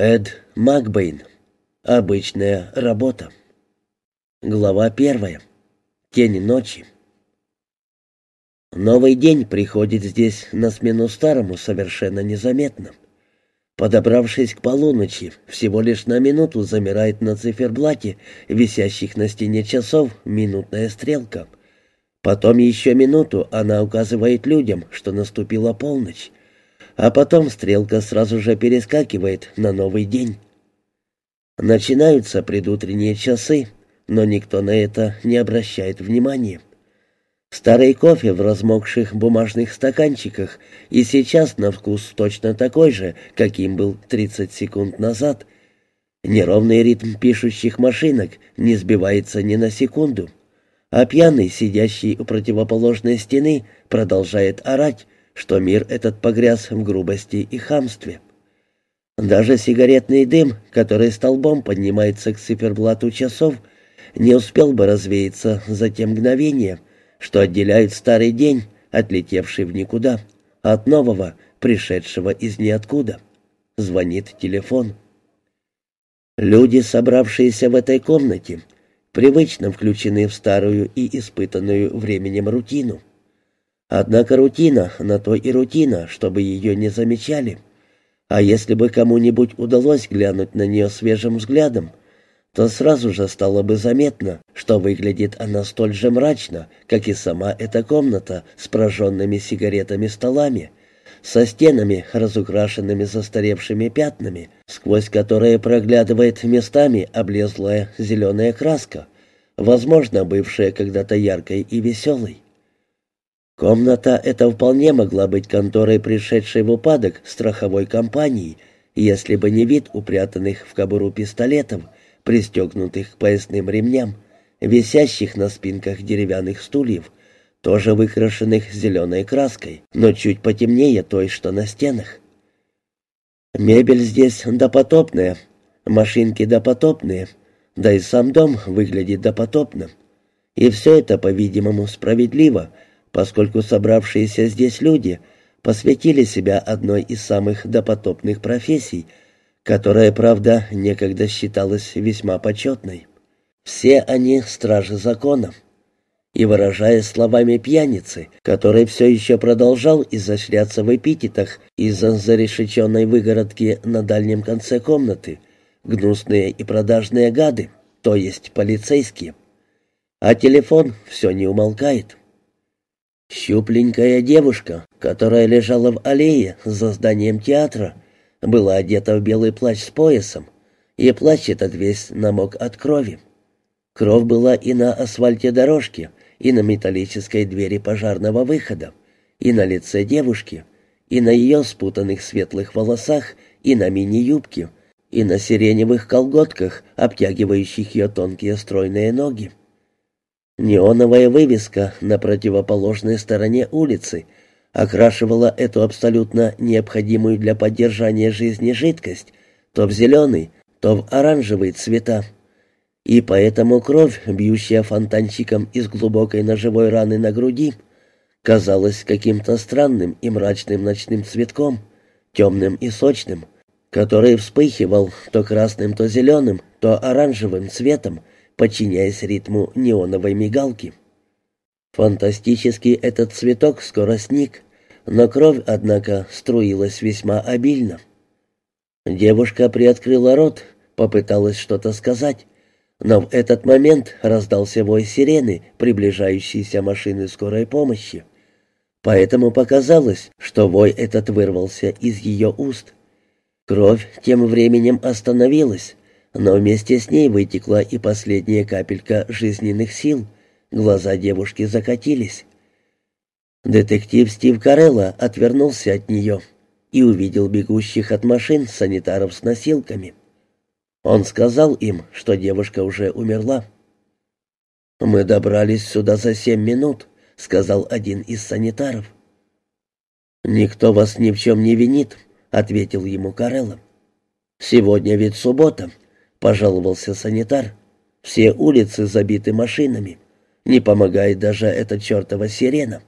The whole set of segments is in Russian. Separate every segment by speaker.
Speaker 1: Эд Макбейн. Обычная работа. Глава первая. Тень ночи. Новый день приходит здесь на смену старому совершенно незаметно. Подобравшись к полуночи, всего лишь на минуту замирает на циферблате, висящих на стене часов, минутная стрелка. Потом еще минуту она указывает людям, что наступила полночь. А потом стрелка сразу же перескакивает на новый день. Начинаются предутренние часы, но никто на это не обращает внимания. Старый кофе в размокших бумажных стаканчиках и сейчас на вкус точно такой же, каким был 30 секунд назад. Неровный ритм пишущих машинок не сбивается ни на секунду, а пьяный, сидящий у противоположной стены, продолжает орать, что мир этот погряз в грубости и хамстве. Даже сигаретный дым, который столбом поднимается к циферблату часов, не успел бы развеяться за те мгновения, что отделяют старый день, отлетевший в никуда, от нового, пришедшего из ниоткуда. Звонит телефон. Люди, собравшиеся в этой комнате, привычно включены в старую и испытанную временем рутину. Однако рутина на то и рутина, чтобы ее не замечали. А если бы кому-нибудь удалось глянуть на нее свежим взглядом, то сразу же стало бы заметно, что выглядит она столь же мрачно, как и сама эта комната с прожженными сигаретами столами, со стенами, разукрашенными застаревшими пятнами, сквозь которые проглядывает местами облезлая зеленая краска, возможно, бывшая когда-то яркой и веселой. Комната эта вполне могла быть конторой, пришедшей в упадок страховой компании, если бы не вид упрятанных в кобуру пистолетов, пристегнутых к поясным ремням, висящих на спинках деревянных стульев, тоже выкрашенных зеленой краской, но чуть потемнее той, что на стенах. Мебель здесь допотопная, машинки допотопные, да и сам дом выглядит допотопно. И все это, по-видимому, справедливо — поскольку собравшиеся здесь люди посвятили себя одной из самых допотопных профессий, которая, правда, некогда считалась весьма почетной. Все они стражи закона. И выражаясь словами пьяницы, который все еще продолжал изощряться в эпитетах из-за зарешеченной выгородки на дальнем конце комнаты, гнусные и продажные гады, то есть полицейские. А телефон все не умолкает. Щупленькая девушка, которая лежала в аллее за зданием театра, была одета в белый плащ с поясом, и плащ этот весь намок от крови. Кровь была и на асфальте дорожки, и на металлической двери пожарного выхода, и на лице девушки, и на ее спутанных светлых волосах, и на мини-юбке, и на сиреневых колготках, обтягивающих ее тонкие стройные ноги. Неоновая вывеска на противоположной стороне улицы окрашивала эту абсолютно необходимую для поддержания жизни жидкость то в зеленый, то в оранжевый цвета. И поэтому кровь, бьющая фонтанчиком из глубокой ножевой раны на груди, казалась каким-то странным и мрачным ночным цветком, темным и сочным, который вспыхивал то красным, то зеленым, то оранжевым цветом, подчиняясь ритму неоновой мигалки. Фантастический этот цветок скоро сник, но кровь, однако, струилась весьма обильно. Девушка приоткрыла рот, попыталась что-то сказать, но в этот момент раздался вой сирены приближающейся машины скорой помощи. Поэтому показалось, что вой этот вырвался из ее уст. Кровь тем временем остановилась, но вместе с ней вытекла и последняя капелька жизненных сил. Глаза девушки закатились. Детектив Стив Карелла отвернулся от нее и увидел бегущих от машин санитаров с носилками. Он сказал им, что девушка уже умерла. «Мы добрались сюда за семь минут», — сказал один из санитаров. «Никто вас ни в чем не винит», — ответил ему Карелла. «Сегодня ведь суббота, — пожаловался санитар. «Все улицы забиты машинами. Не помогает даже эта чертова сирена».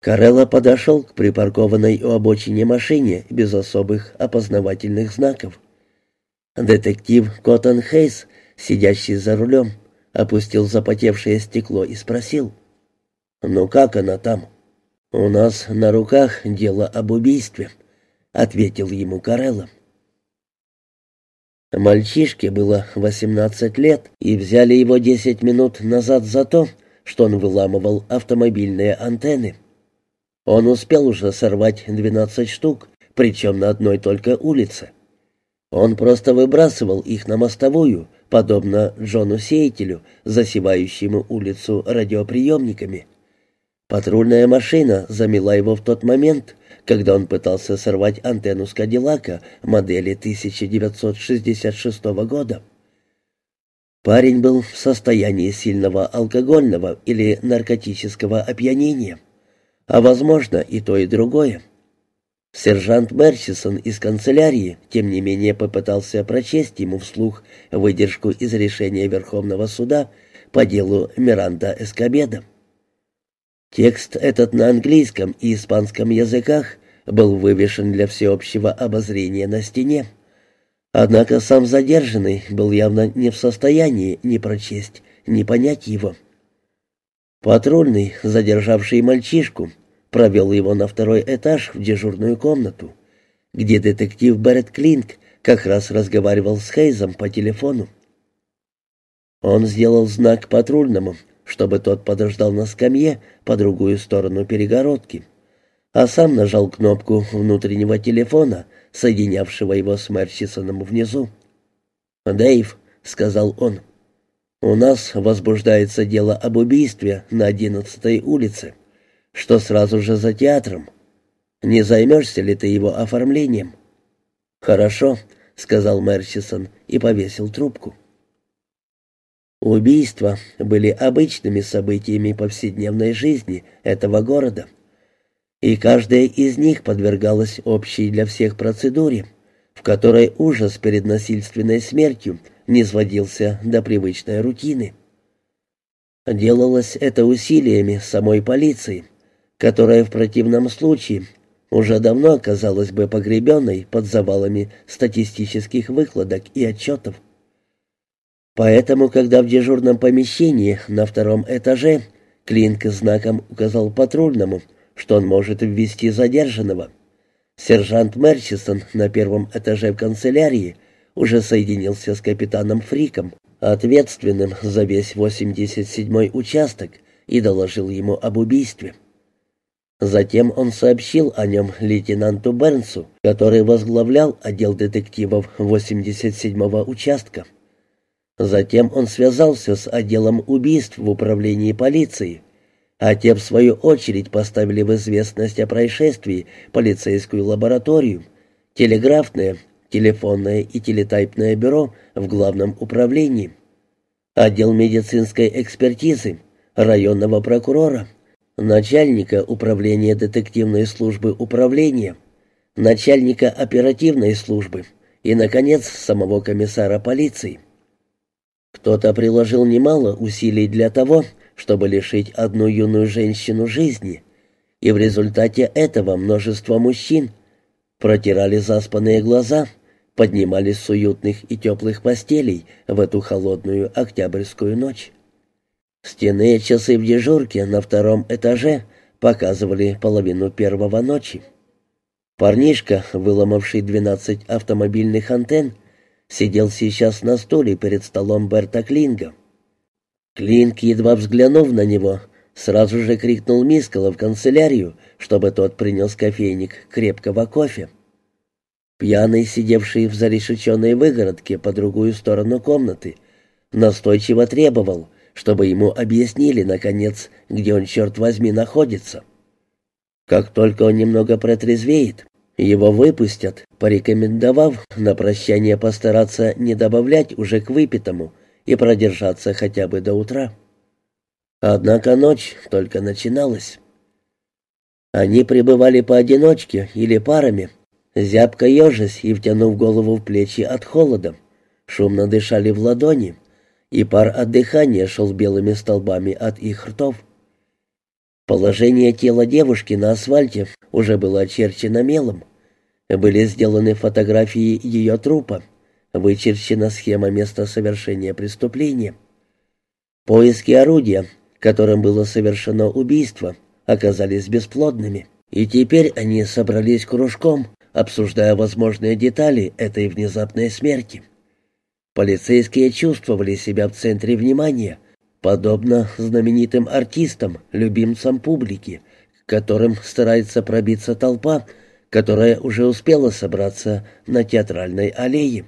Speaker 1: Карелла подошел к припаркованной у обочине машине без особых опознавательных знаков. Детектив Коттон Хейс, сидящий за рулем, опустил запотевшее стекло и спросил. «Ну как она там?» «У нас на руках дело об убийстве», — ответил ему Карелла. Мальчишке было 18 лет, и взяли его 10 минут назад за то, что он выламывал автомобильные антенны. Он успел уже сорвать 12 штук, причем на одной только улице. Он просто выбрасывал их на мостовую, подобно Джону Сеятелю, засевающему улицу радиоприемниками. Патрульная машина замела его в тот момент, когда он пытался сорвать антенну с Кадиллака модели 1966 года. Парень был в состоянии сильного алкогольного или наркотического опьянения, а, возможно, и то, и другое. Сержант Мерсисон из канцелярии, тем не менее, попытался прочесть ему вслух выдержку из решения Верховного суда по делу Миранда Эскобеда. Текст этот на английском и испанском языках был вывешен для всеобщего обозрения на стене. Однако сам задержанный был явно не в состоянии ни прочесть, ни понять его. Патрульный, задержавший мальчишку, провел его на второй этаж в дежурную комнату, где детектив Берет Клинк как раз разговаривал с Хейзом по телефону. Он сделал знак патрульному, чтобы тот подождал на скамье по другую сторону перегородки, а сам нажал кнопку внутреннего телефона, соединявшего его с Мерчисоном внизу. «Дэйв», — сказал он, — «у нас возбуждается дело об убийстве на одиннадцатой улице» что сразу же за театром. Не займешься ли ты его оформлением?» «Хорошо», — сказал Мерчисон и повесил трубку. Убийства были обычными событиями повседневной жизни этого города, и каждая из них подвергалась общей для всех процедуре, в которой ужас перед насильственной смертью не сводился до привычной рутины. Делалось это усилиями самой полиции — которая в противном случае уже давно оказалась бы погребенной под завалами статистических выкладок и отчетов. Поэтому, когда в дежурном помещении на втором этаже Клинк знаком указал патрульному, что он может ввести задержанного, сержант Мерчисон на первом этаже в канцелярии уже соединился с капитаном Фриком, ответственным за весь 87-й участок, и доложил ему об убийстве. Затем он сообщил о нем лейтенанту Бернсу, который возглавлял отдел детективов 87-го участка. Затем он связался с отделом убийств в управлении полиции, а те, в свою очередь, поставили в известность о происшествии полицейскую лабораторию, телеграфное, телефонное и телетайпное бюро в главном управлении, отдел медицинской экспертизы, районного прокурора, начальника управления детективной службы управления, начальника оперативной службы и, наконец, самого комиссара полиции. Кто-то приложил немало усилий для того, чтобы лишить одну юную женщину жизни, и в результате этого множество мужчин протирали заспанные глаза, поднимались с уютных и теплых постелей в эту холодную октябрьскую ночь. Стенные часы в дежурке на втором этаже показывали половину первого ночи. Парнишка, выломавший двенадцать автомобильных антенн, сидел сейчас на стуле перед столом Берта Клинга. Клинк, едва взглянув на него, сразу же крикнул Мискала в канцелярию, чтобы тот принес кофейник крепкого кофе. Пьяный, сидевший в зарешеченной выгородке по другую сторону комнаты, настойчиво требовал, чтобы ему объяснили, наконец, где он, черт возьми, находится. Как только он немного протрезвеет, его выпустят, порекомендовав на прощание постараться не добавлять уже к выпитому и продержаться хотя бы до утра. Однако ночь только начиналась. Они пребывали поодиночке или парами, зябко ежась и втянув голову в плечи от холода, шумно дышали в ладони — и пар от дыхания шел белыми столбами от их ртов. Положение тела девушки на асфальте уже было очерчено мелом. Были сделаны фотографии ее трупа, вычерчена схема места совершения преступления. Поиски орудия, которым было совершено убийство, оказались бесплодными, и теперь они собрались кружком, обсуждая возможные детали этой внезапной смерти. Полицейские чувствовали себя в центре внимания, подобно знаменитым артистам, любимцам публики, к которым старается пробиться толпа, которая уже успела собраться на театральной аллее.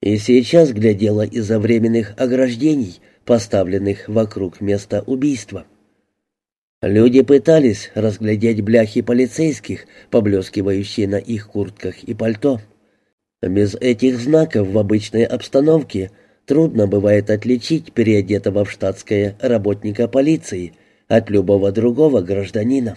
Speaker 1: И сейчас глядела из-за временных ограждений, поставленных вокруг места убийства. Люди пытались разглядеть бляхи полицейских, поблескивающие на их куртках и пальто. Без этих знаков в обычной обстановке трудно бывает отличить переодетого в штатское работника полиции от любого другого гражданина.